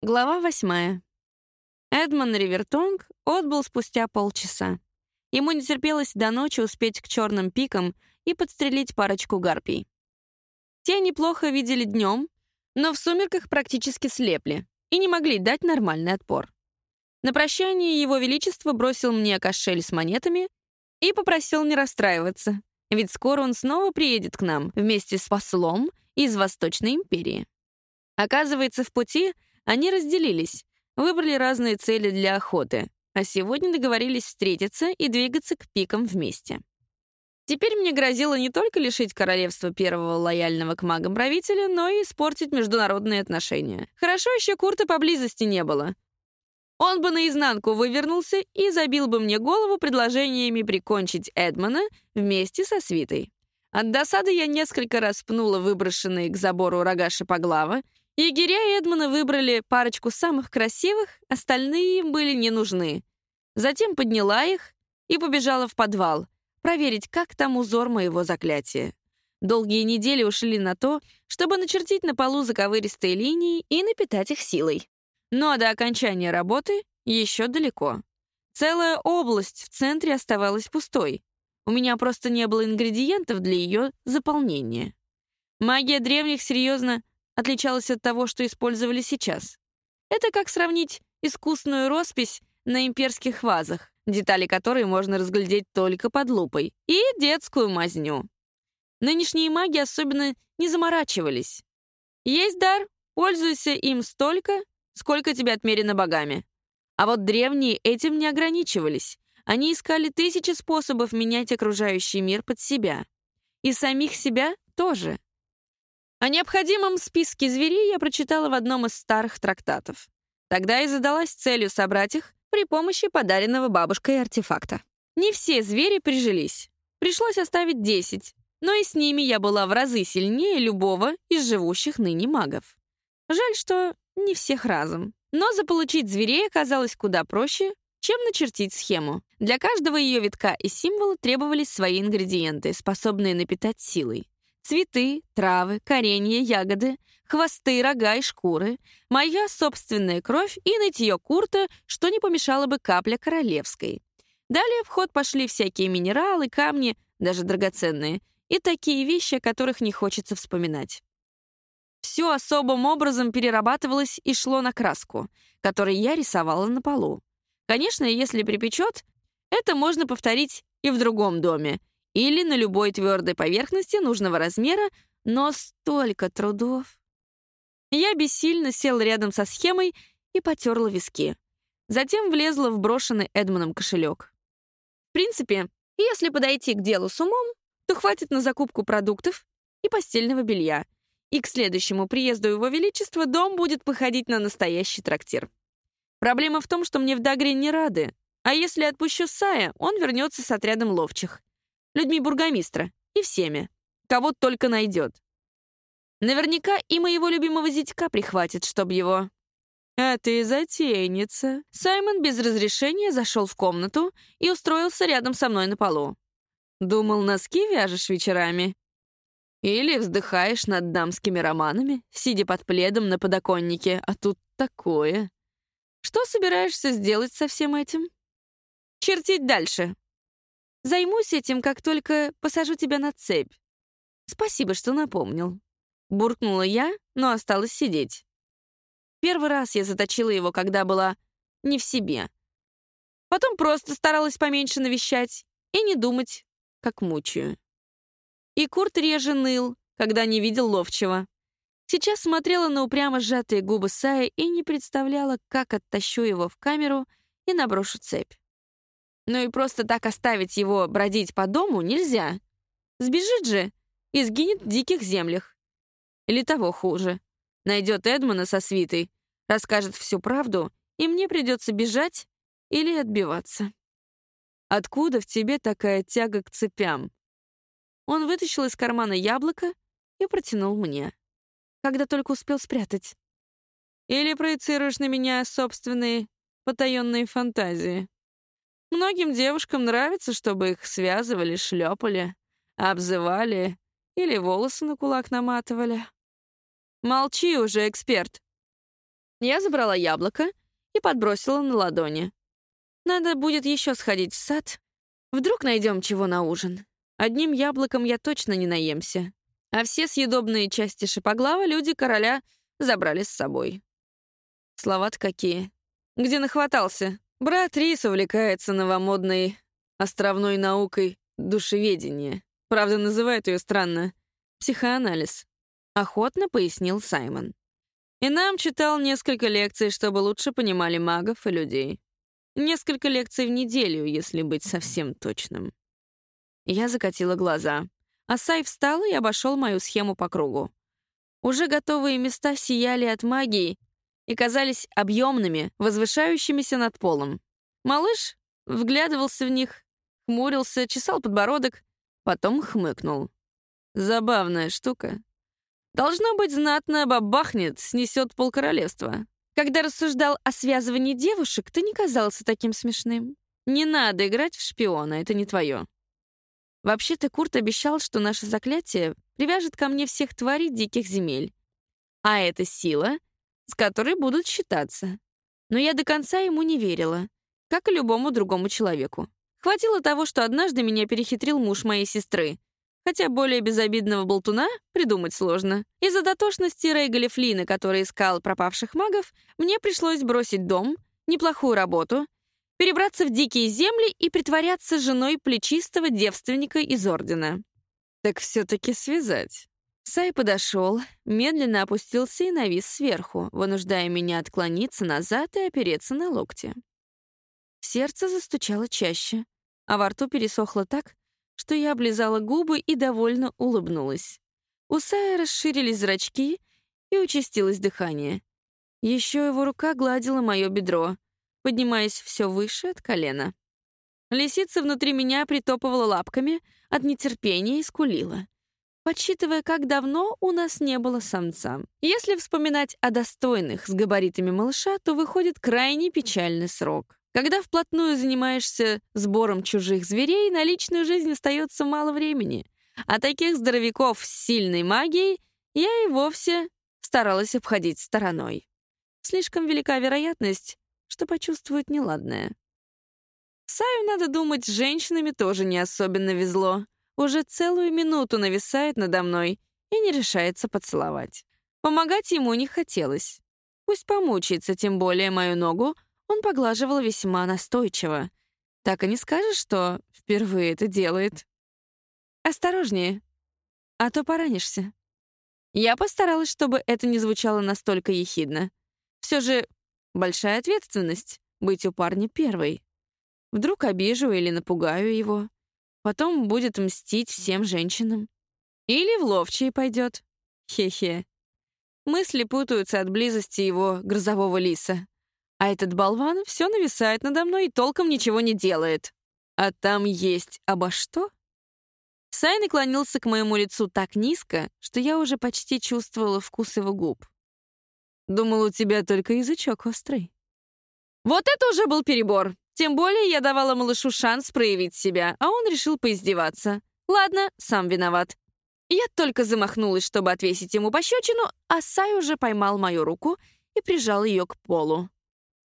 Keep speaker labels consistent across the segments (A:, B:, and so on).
A: Глава восьмая. Эдмон Ривертонг отбыл спустя полчаса. Ему не терпелось до ночи успеть к черным пикам и подстрелить парочку гарпий. Те неплохо видели днем, но в сумерках практически слепли и не могли дать нормальный отпор. На прощание его величество бросил мне кошель с монетами и попросил не расстраиваться, ведь скоро он снова приедет к нам вместе с послом из Восточной империи. Оказывается, в пути — они разделились, выбрали разные цели для охоты, а сегодня договорились встретиться и двигаться к пикам вместе. Теперь мне грозило не только лишить королевства первого лояльного к магам правителя, но и испортить международные отношения. Хорошо еще Курта поблизости не было. Он бы наизнанку вывернулся и забил бы мне голову предложениями прикончить Эдмона вместе со свитой. От досады я несколько раз пнула выброшенные к забору рога шипоглава Егеря Эдмона выбрали парочку самых красивых, остальные им были не нужны. Затем подняла их и побежала в подвал, проверить, как там узор моего заклятия. Долгие недели ушли на то, чтобы начертить на полу заковыристые линии и напитать их силой. Но до окончания работы еще далеко. Целая область в центре оставалась пустой. У меня просто не было ингредиентов для ее заполнения. Магия древних серьезно отличалась от того, что использовали сейчас. Это как сравнить искусную роспись на имперских вазах, детали которой можно разглядеть только под лупой, и детскую мазню. Нынешние маги особенно не заморачивались. Есть дар, пользуйся им столько, сколько тебе отмерено богами. А вот древние этим не ограничивались. Они искали тысячи способов менять окружающий мир под себя. И самих себя тоже. О необходимом списке зверей я прочитала в одном из старых трактатов. Тогда и задалась целью собрать их при помощи подаренного бабушкой артефакта. Не все звери прижились. Пришлось оставить 10, но и с ними я была в разы сильнее любого из живущих ныне магов. Жаль, что не всех разом. Но заполучить зверей оказалось куда проще, чем начертить схему. Для каждого ее витка и символа требовались свои ингредиенты, способные напитать силой. Цветы, травы, коренья, ягоды, хвосты, рога и шкуры, моя собственная кровь и нытье курта, что не помешало бы капля королевской. Далее в ход пошли всякие минералы, камни, даже драгоценные, и такие вещи, о которых не хочется вспоминать. Все особым образом перерабатывалось и шло на краску, которой я рисовала на полу. Конечно, если припечет, это можно повторить и в другом доме, или на любой твердой поверхности нужного размера, но столько трудов. Я бессильно сел рядом со схемой и потерла виски. Затем влезла в брошенный Эдмоном кошелек. В принципе, если подойти к делу с умом, то хватит на закупку продуктов и постельного белья, и к следующему приезду Его Величества дом будет походить на настоящий трактир. Проблема в том, что мне в Дагре не рады, а если отпущу Сая, он вернется с отрядом ловчих людьми бургомистра и всеми, кого только найдет. Наверняка и моего любимого зятька прихватит, чтоб его... «А ты затейница». Саймон без разрешения зашел в комнату и устроился рядом со мной на полу. «Думал, носки вяжешь вечерами?» Или вздыхаешь над дамскими романами, сидя под пледом на подоконнике, а тут такое. Что собираешься сделать со всем этим? Чертить дальше, Займусь этим, как только посажу тебя на цепь. Спасибо, что напомнил. Буркнула я, но осталась сидеть. Первый раз я заточила его, когда была не в себе. Потом просто старалась поменьше навещать и не думать, как мучаю. И Курт реже ныл, когда не видел ловчего. Сейчас смотрела на упрямо сжатые губы Сая и не представляла, как оттащу его в камеру и наброшу цепь. Но и просто так оставить его бродить по дому нельзя. Сбежит же и сгинет в диких землях. Или того хуже. Найдет Эдмона со свитой, расскажет всю правду, и мне придется бежать или отбиваться. Откуда в тебе такая тяга к цепям? Он вытащил из кармана яблоко и протянул мне. Когда только успел спрятать. Или проецируешь на меня собственные потаенные фантазии? Многим девушкам нравится, чтобы их связывали, шлепали, обзывали или волосы на кулак наматывали. Молчи уже, эксперт. Я забрала яблоко и подбросила на ладони. Надо будет еще сходить в сад. Вдруг найдем чего на ужин. Одним яблоком я точно не наемся. А все съедобные части шипоглава люди короля забрали с собой. Слова-то какие. Где нахватался? Брат Рис увлекается новомодной островной наукой душеведения. Правда, называет ее странно. Психоанализ. Охотно пояснил Саймон. И нам читал несколько лекций, чтобы лучше понимали магов и людей. Несколько лекций в неделю, если быть совсем точным. Я закатила глаза. А Сай встал и обошел мою схему по кругу. Уже готовые места сияли от магии и казались объемными, возвышающимися над полом. Малыш вглядывался в них, хмурился, чесал подбородок, потом хмыкнул. Забавная штука. Должно быть, знатно бабахнет, снесет полкоролевства. Когда рассуждал о связывании девушек, ты не казался таким смешным. Не надо играть в шпиона, это не твое. Вообще-то Курт обещал, что наше заклятие привяжет ко мне всех тварей диких земель. А это сила, с которой будут считаться. Но я до конца ему не верила, как и любому другому человеку. Хватило того, что однажды меня перехитрил муж моей сестры, хотя более безобидного болтуна придумать сложно. Из-за дотошности Рейгаля Флина, который искал пропавших магов, мне пришлось бросить дом, неплохую работу, перебраться в дикие земли и притворяться женой плечистого девственника из Ордена. Так все-таки связать. Сай подошел, медленно опустился и навис сверху, вынуждая меня отклониться назад и опереться на локти. Сердце застучало чаще, а во рту пересохло так, что я облизала губы и довольно улыбнулась. У Сая расширились зрачки и участилось дыхание. Еще его рука гладила мое бедро, поднимаясь все выше от колена. Лисица внутри меня притопывала лапками от нетерпения и скулила, подсчитывая, как давно у нас не было самца. Если вспоминать о достойных с габаритами малыша, то выходит крайне печальный срок. Когда вплотную занимаешься сбором чужих зверей, на личную жизнь остается мало времени. А таких здоровяков с сильной магией я и вовсе старалась обходить стороной. Слишком велика вероятность, что почувствуют неладное. Саю, надо думать, с женщинами тоже не особенно везло. Уже целую минуту нависает надо мной и не решается поцеловать. Помогать ему не хотелось. Пусть помучается, тем более мою ногу — он поглаживал весьма настойчиво. Так и не скажешь, что впервые это делает. «Осторожнее, а то поранишься». Я постаралась, чтобы это не звучало настолько ехидно. Все же большая ответственность — быть у парня первой. Вдруг обижу или напугаю его. Потом будет мстить всем женщинам. Или в ловчие пойдет. Хе-хе. Мысли путаются от близости его грозового лиса. А этот болван все нависает надо мной и толком ничего не делает. А там есть обо что? Сай наклонился к моему лицу так низко, что я уже почти чувствовала вкус его губ. Думал, у тебя только язычок острый. Вот это уже был перебор. Тем более я давала малышу шанс проявить себя, а он решил поиздеваться. Ладно, сам виноват. Я только замахнулась, чтобы отвесить ему пощечину, а Сай уже поймал мою руку и прижал ее к полу.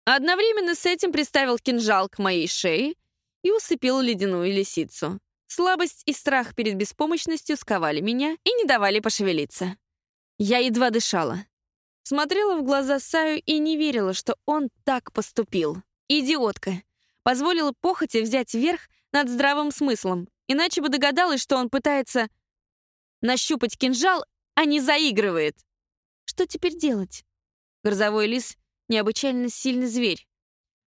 A: Одновременно с этим приставил кинжал к моей шее и усыпил ледяную лисицу. Слабость и страх перед беспомощностью сковали меня и не давали пошевелиться. Я едва дышала. Смотрела в глаза Саю и не верила, что он так поступил. Идиотка. Позволила похоти взять верх над здравым смыслом, иначе бы догадалась, что он пытается нащупать кинжал, а не заигрывает. Что теперь делать? Грозовой лис необычайно сильный зверь.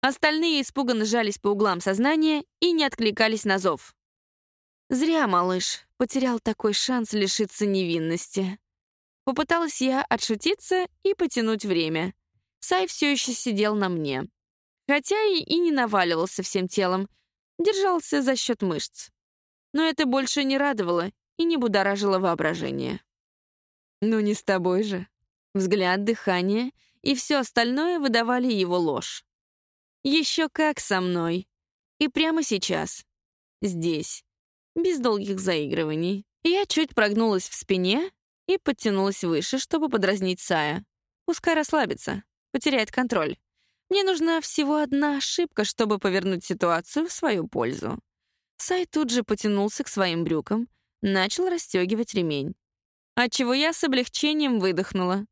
A: Остальные испуганно жались по углам сознания и не откликались на зов. Зря малыш потерял такой шанс лишиться невинности. Попыталась я отшутиться и потянуть время. Сай все еще сидел на мне. Хотя и, и не наваливался всем телом, держался за счет мышц. Но это больше не радовало и не будоражило воображение. «Ну не с тобой же». Взгляд, дыхание — и все остальное выдавали его ложь. Еще как со мной. И прямо сейчас. Здесь. Без долгих заигрываний. Я чуть прогнулась в спине и подтянулась выше, чтобы подразнить Сая. Пускай расслабится. потеряет контроль. Мне нужна всего одна ошибка, чтобы повернуть ситуацию в свою пользу. Сай тут же потянулся к своим брюкам, начал расстегивать ремень. Отчего я с облегчением выдохнула.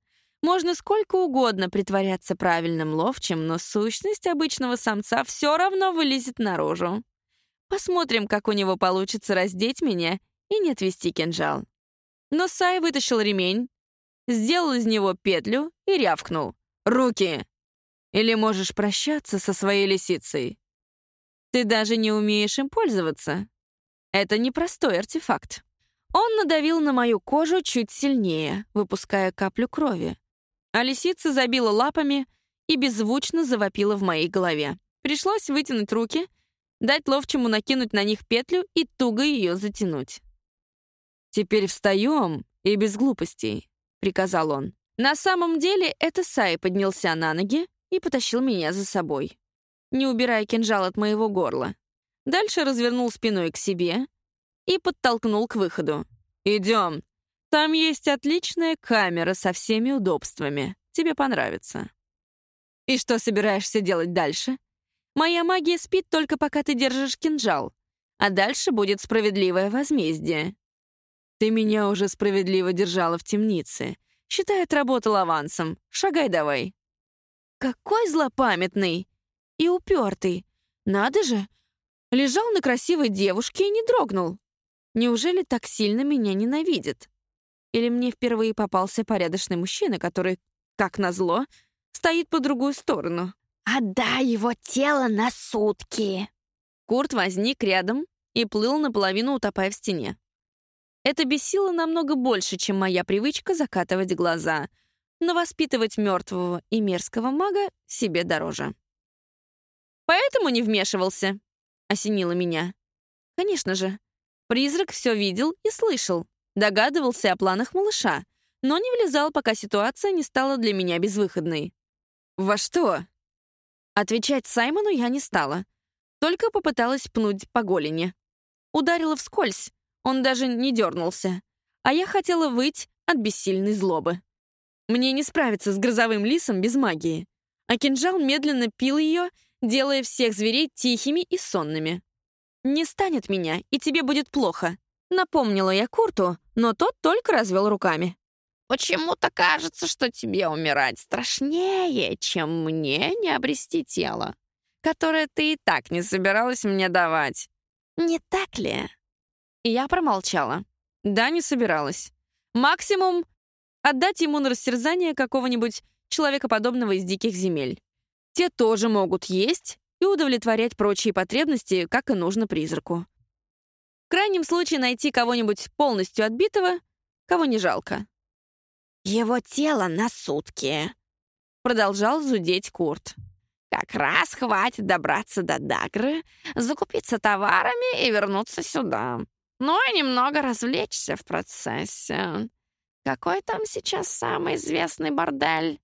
A: Можно сколько угодно притворяться правильным ловчим, но сущность обычного самца все равно вылезет наружу. Посмотрим, как у него получится раздеть меня и не отвести кинжал. Но Сай вытащил ремень, сделал из него петлю и рявкнул. «Руки!» Или можешь прощаться со своей лисицей. Ты даже не умеешь им пользоваться. Это непростой артефакт. Он надавил на мою кожу чуть сильнее, выпуская каплю крови. А лисица забила лапами и беззвучно завопила в моей голове. Пришлось вытянуть руки, дать ловчему накинуть на них петлю и туго ее затянуть. «Теперь встаем и без глупостей», — приказал он. На самом деле это Сай поднялся на ноги, и потащил меня за собой, не убирая кинжал от моего горла. Дальше развернул спиной к себе и подтолкнул к выходу. «Идем. Там есть отличная камера со всеми удобствами. Тебе понравится». «И что собираешься делать дальше?» «Моя магия спит только пока ты держишь кинжал, а дальше будет справедливое возмездие». «Ты меня уже справедливо держала в темнице. Считай, отработал авансом. Шагай давай». Какой злопамятный и упертый. Надо же. Лежал на красивой девушке и не дрогнул. Неужели так сильно меня ненавидит? Или мне впервые попался порядочный мужчина, который, как назло, стоит по другую сторону?
B: «Отдай его тело на сутки!»
A: Курт возник рядом и плыл наполовину, утопая в стене. Это бесило намного больше, чем моя привычка закатывать глаза — но воспитывать мертвого и мерзкого мага себе дороже. «Поэтому не вмешивался», — осенило меня. «Конечно же. Призрак все видел и слышал, догадывался о планах малыша, но не влезал, пока ситуация не стала для меня безвыходной». «Во что?» Отвечать Саймону я не стала, только попыталась пнуть по голени. Ударила вскользь, он даже не дернулся, а я хотела выть от бессильной злобы. Мне не справиться с грозовым лисом без магии. А кинжал медленно пил ее, делая всех зверей тихими и сонными. «Не станет меня, и тебе будет плохо», — напомнила я Курту, но тот только развел руками.
B: «Почему-то кажется, что тебе умирать страшнее, чем мне не обрести тело, которое ты и так не собиралась мне давать. Не так ли?»
A: Я промолчала. Да, не собиралась. Максимум отдать ему на растерзание какого-нибудь человекоподобного из диких земель. Те тоже могут есть и удовлетворять прочие потребности, как и нужно призраку. В крайнем случае найти кого-нибудь полностью отбитого, кого не жалко.
B: «Его тело на сутки», — продолжал зудеть Курт. «Как раз хватит добраться до Дагры, закупиться товарами и вернуться сюда. Ну и немного развлечься в процессе. Какой там сейчас самый известный бордель?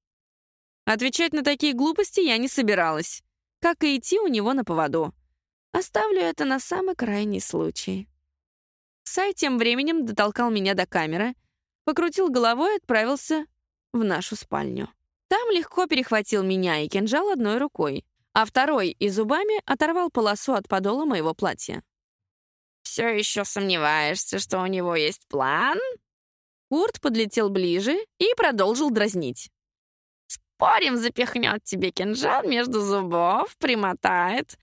A: Отвечать на такие глупости я не собиралась, как и идти у него на поводу. Оставлю это на самый крайний случай. Сай тем временем дотолкал меня до камеры, покрутил головой и отправился в нашу спальню. Там легко перехватил меня и кинжал одной рукой, а второй и зубами оторвал полосу от подола моего платья.
B: «Все еще сомневаешься, что у него есть план?»
A: Курт подлетел ближе и продолжил дразнить.
B: «Спорим, запихнет тебе кинжал между зубов, примотает,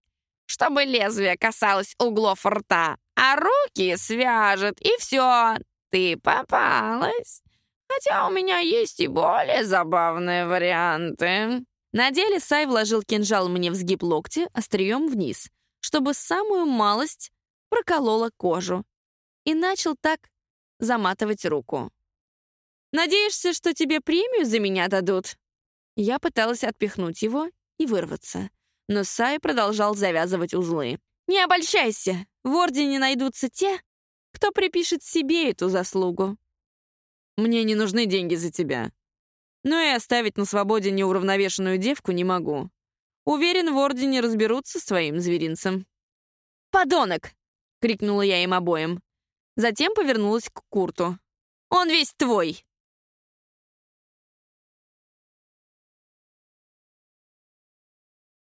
B: чтобы лезвие касалось углов рта, а руки свяжет, и все, ты попалась. Хотя у меня есть и более забавные варианты».
A: На деле Сай вложил кинжал мне в сгиб локти острием вниз, чтобы самую малость проколола кожу, и начал так заматывать руку. Надеешься, что тебе премию за меня дадут?» Я пыталась отпихнуть его и вырваться, но Сай продолжал завязывать узлы. «Не обольщайся! В Ордене найдутся те, кто припишет себе эту заслугу». «Мне не нужны деньги за тебя. Но и оставить на свободе неуравновешенную девку не могу. Уверен, в Ордене разберутся с твоим зверинцем». «Подонок!» — крикнула я им обоим. Затем повернулась к Курту. «Он весь твой!»